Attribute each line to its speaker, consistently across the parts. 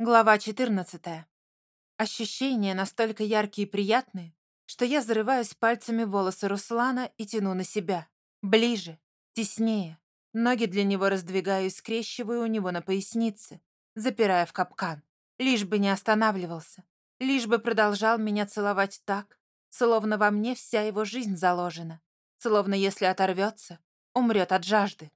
Speaker 1: Глава 14. Ощущения настолько яркие и приятные, что я зарываюсь пальцами волосы Руслана и тяну на себя. Ближе, теснее. Ноги для него раздвигаю и скрещиваю у него на пояснице, запирая в капкан. Лишь бы не останавливался. Лишь бы продолжал меня целовать так, словно во мне вся его жизнь заложена. Словно если оторвется, умрет от жажды.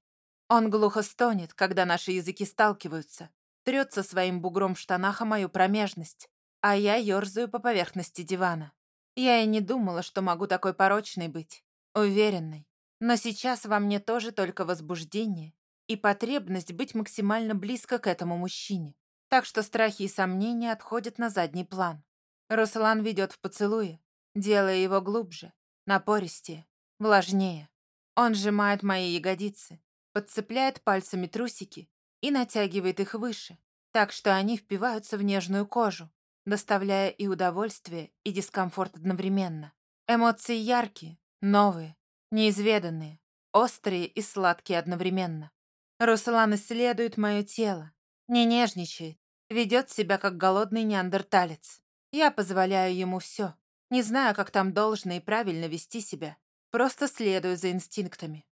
Speaker 1: Он глухо стонет, когда наши языки сталкиваются, трется своим бугром в штанах о мою промежность, а я ерзаю по поверхности дивана. Я и не думала, что могу такой порочной быть, уверенной. Но сейчас во мне тоже только возбуждение и потребность быть максимально близко к этому мужчине. Так что страхи и сомнения отходят на задний план. Руслан ведет в поцелуе, делая его глубже, напористее, влажнее. Он сжимает мои ягодицы, подцепляет пальцами трусики и натягивает их выше, так что они впиваются в нежную кожу, доставляя и удовольствие, и дискомфорт одновременно. Эмоции яркие, новые, неизведанные, острые и сладкие одновременно. Руслан исследует мое тело, не нежничает, ведет себя как голодный неандерталец. Я позволяю ему все, не знаю, как там должно и правильно вести себя, просто следую за инстинктами.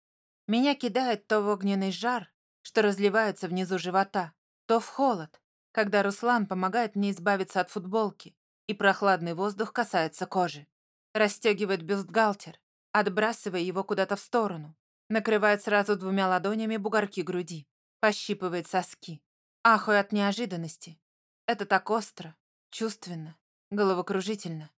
Speaker 1: Меня кидает то в огненный жар, что разливается внизу живота, то в холод, когда Руслан помогает мне избавиться от футболки, и прохладный воздух касается кожи. Растегивает бюстгальтер, отбрасывая его куда-то в сторону, накрывает сразу двумя ладонями бугорки груди, пощипывает соски. Ахуй от неожиданности. Это так остро, чувственно, головокружительно.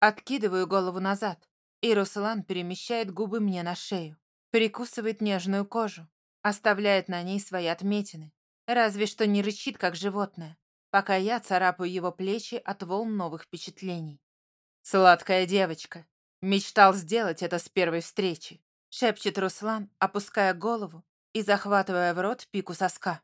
Speaker 1: Откидываю голову назад, и Руслан перемещает губы мне на шею, прикусывает нежную кожу, Оставляет на ней свои отметины. Разве что не рычит, как животное, пока я царапаю его плечи от волн новых впечатлений. «Сладкая девочка. Мечтал сделать это с первой встречи», шепчет Руслан, опуская голову и захватывая в рот пику соска.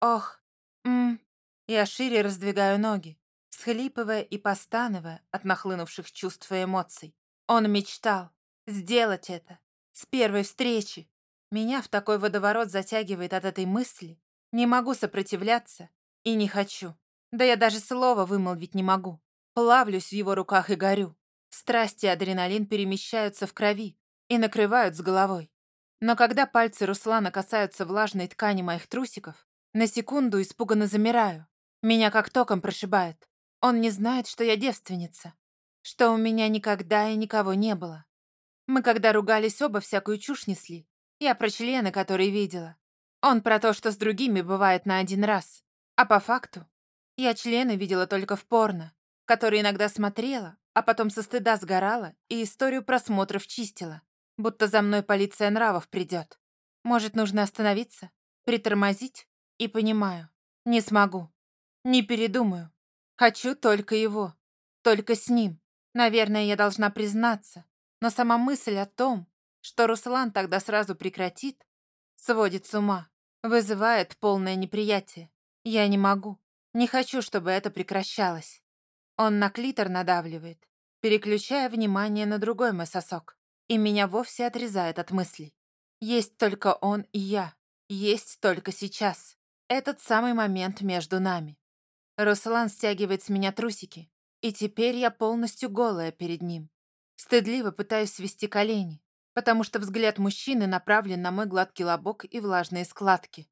Speaker 1: «Ох, мм». Я шире раздвигаю ноги, схлипывая и постановая от нахлынувших чувств и эмоций. Он мечтал сделать это с первой встречи. Меня в такой водоворот затягивает от этой мысли. Не могу сопротивляться и не хочу. Да я даже слова вымолвить не могу. Плавлюсь в его руках и горю. Страсть и адреналин перемещаются в крови и накрывают с головой. Но когда пальцы Руслана касаются влажной ткани моих трусиков, на секунду испуганно замираю. Меня как током прошибает. Он не знает, что я девственница. Что у меня никогда и никого не было. Мы когда ругались оба всякую чушь несли. Я про члены, которые видела. Он про то, что с другими бывает на один раз. А по факту, я члены видела только в порно, которые иногда смотрела, а потом со стыда сгорала и историю просмотров чистила, будто за мной полиция нравов придет. Может, нужно остановиться, притормозить? И понимаю, не смогу, не передумаю. Хочу только его, только с ним. Наверное, я должна признаться, но сама мысль о том, что Руслан тогда сразу прекратит, сводит с ума, вызывает полное неприятие. Я не могу, не хочу, чтобы это прекращалось. Он на клитор надавливает, переключая внимание на другой мой сосок, и меня вовсе отрезает от мыслей. Есть только он и я, есть только сейчас. Этот самый момент между нами. Руслан стягивает с меня трусики, и теперь я полностью голая перед ним. Стыдливо пытаюсь свести колени, потому что взгляд мужчины направлен на мой гладкий лобок и влажные складки.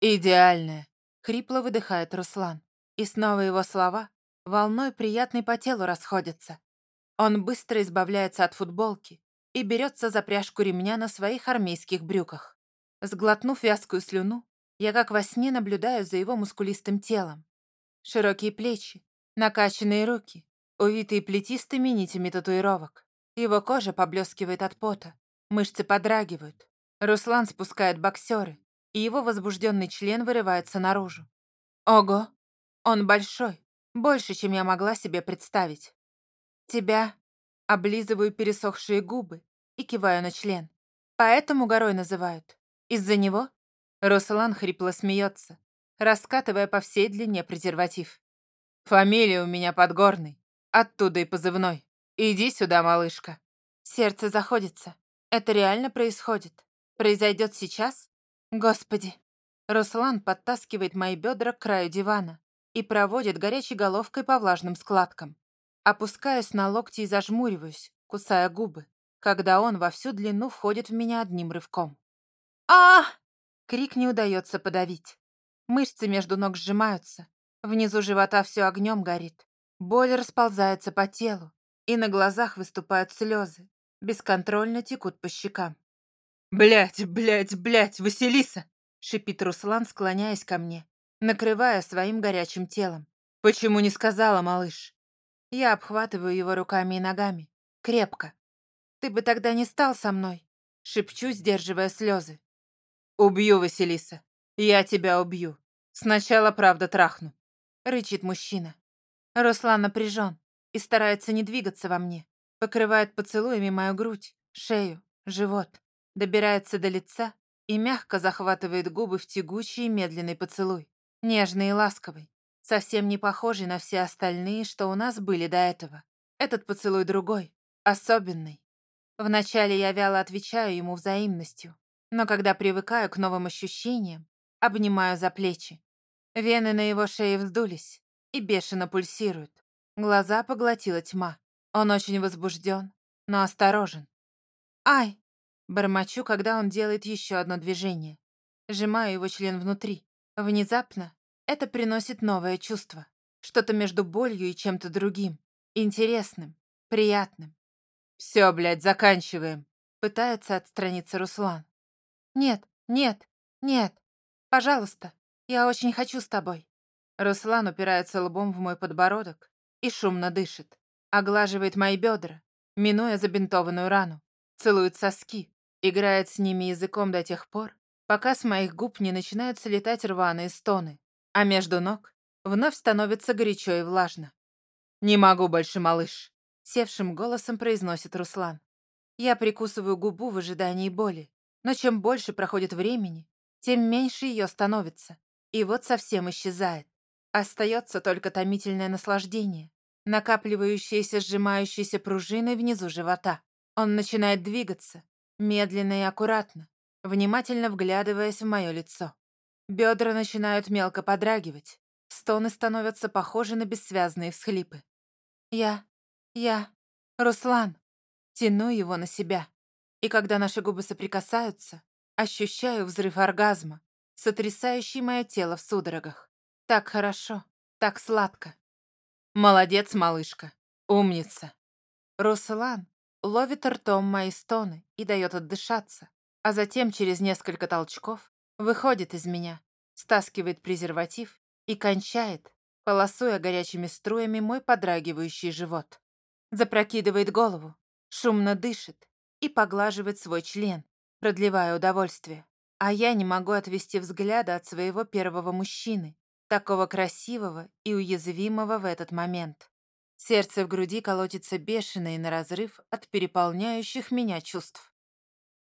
Speaker 1: «Идеальная!» — хрипло выдыхает Руслан. И снова его слова волной приятной по телу расходятся. Он быстро избавляется от футболки и берется за пряжку ремня на своих армейских брюках. Сглотнув вязкую слюну, я как во сне наблюдаю за его мускулистым телом. Широкие плечи, накачанные руки, увитые плетистыми нитями татуировок. Его кожа поблескивает от пота, мышцы подрагивают. Руслан спускает боксеры, и его возбужденный член вырывается наружу. Ого, он большой, больше, чем я могла себе представить. Тебя облизываю пересохшие губы и киваю на член. Поэтому горой называют. Из-за него? Руслан хрипло смеется, раскатывая по всей длине презерватив. Фамилия у меня Подгорный, оттуда и позывной. «Иди сюда, малышка». Сердце заходится. Это реально происходит? Произойдет сейчас? Господи. Руслан подтаскивает мои бедра к краю дивана, и проводит горячей головкой по влажным складкам. Опускаюсь на локти и зажмуриваюсь, кусая губы, когда он во всю длину входит в меня одним рывком. а Крик не удается подавить. Мышцы между ног сжимаются. Внизу живота все огнем горит. Боль расползается по телу, и на глазах выступают слезы. Бесконтрольно текут по щекам.
Speaker 2: Блять, блять, блять, Василиса!»
Speaker 1: — шипит Руслан, склоняясь ко мне, накрывая своим горячим телом.
Speaker 2: «Почему не сказала, малыш?»
Speaker 1: Я обхватываю его руками и ногами. Крепко. «Ты бы тогда не стал со мной!» — шепчу, сдерживая слезы.
Speaker 2: «Убью, Василиса. Я тебя убью. Сначала, правда, трахну», —
Speaker 1: рычит мужчина. Руслан напряжен и старается не двигаться во мне. Покрывает поцелуями мою грудь, шею, живот добирается до лица и мягко захватывает губы в тягучий медленный поцелуй. Нежный и ласковый, совсем не похожий на все остальные, что у нас были до этого. Этот поцелуй другой, особенный. Вначале я вяло отвечаю ему взаимностью, но когда привыкаю к новым ощущениям, обнимаю за плечи. Вены на его шее вздулись и бешено пульсируют. Глаза поглотила тьма. Он очень возбужден, но осторожен. «Ай!» Бормочу, когда он делает еще одно движение. Сжимаю его член внутри. Внезапно это приносит новое чувство. Что-то между болью и чем-то другим. Интересным, приятным.
Speaker 2: «Все, блядь, заканчиваем», —
Speaker 1: пытается отстраниться Руслан. «Нет, нет, нет, пожалуйста, я очень хочу с тобой». Руслан упирается лбом в мой подбородок и шумно дышит. Оглаживает мои бедра, минуя забинтованную рану. Целует соски, Играет с ними языком до тех пор, пока с моих губ не начинают слетать рваные стоны, а между ног вновь становится горячо и влажно.
Speaker 2: «Не могу больше, малыш», —
Speaker 1: севшим голосом произносит Руслан. Я прикусываю губу в ожидании боли, но чем больше проходит времени, тем меньше ее становится, и вот совсем исчезает. Остается только томительное наслаждение, накапливающееся сжимающейся пружиной внизу живота. Он начинает двигаться, медленно и аккуратно, внимательно вглядываясь в мое лицо. Бедра начинают мелко подрагивать, стоны становятся похожи на бессвязные всхлипы. Я, я, Руслан, тяну его на себя. И когда наши губы соприкасаются, ощущаю взрыв оргазма, сотрясающий мое тело в судорогах. Так хорошо, так сладко.
Speaker 2: Молодец, малышка, умница.
Speaker 1: Руслан ловит ртом мои стоны и дает отдышаться, а затем через несколько толчков выходит из меня, стаскивает презерватив и кончает, полосуя горячими струями мой подрагивающий живот. Запрокидывает голову, шумно дышит и поглаживает свой член, продлевая удовольствие. А я не могу отвести взгляда от своего первого мужчины, такого красивого и уязвимого в этот момент. Сердце в груди колотится бешено и на разрыв от переполняющих меня чувств.